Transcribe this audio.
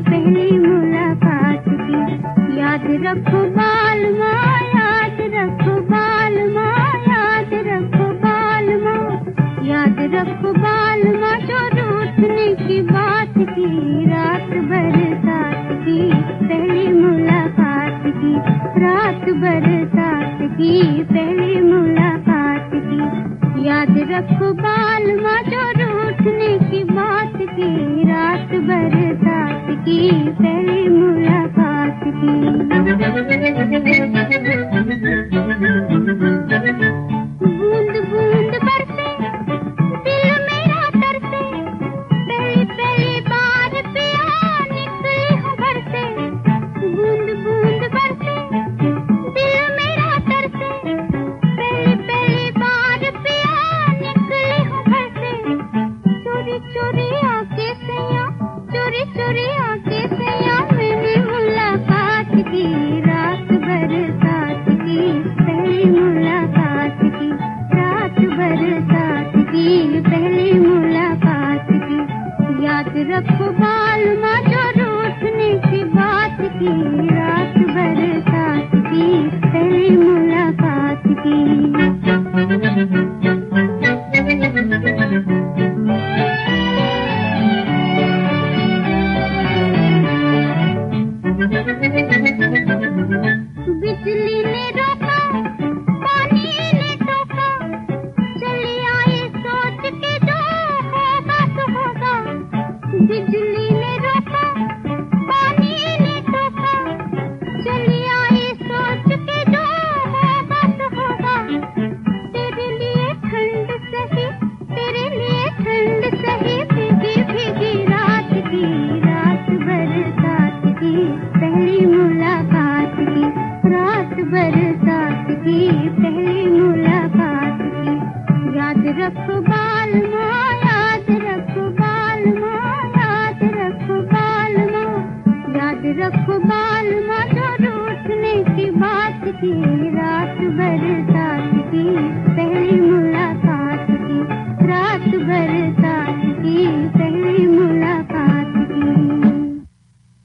पहली मुलाकात की। याद रखो बाल माँ, याद रखो बाल माँ, याद रखो बाल माँ। याद रखो बाल माँ जो रूठने की बात की, रात बरसात की। पहली मुलाकात की, रात बरसात की। पहली मुलाकात की। याद रखो बाल की पहली रखो बाल जो पहली मुलाकात की रात बरसात की रखो बाल रोशनी जो की बात की रात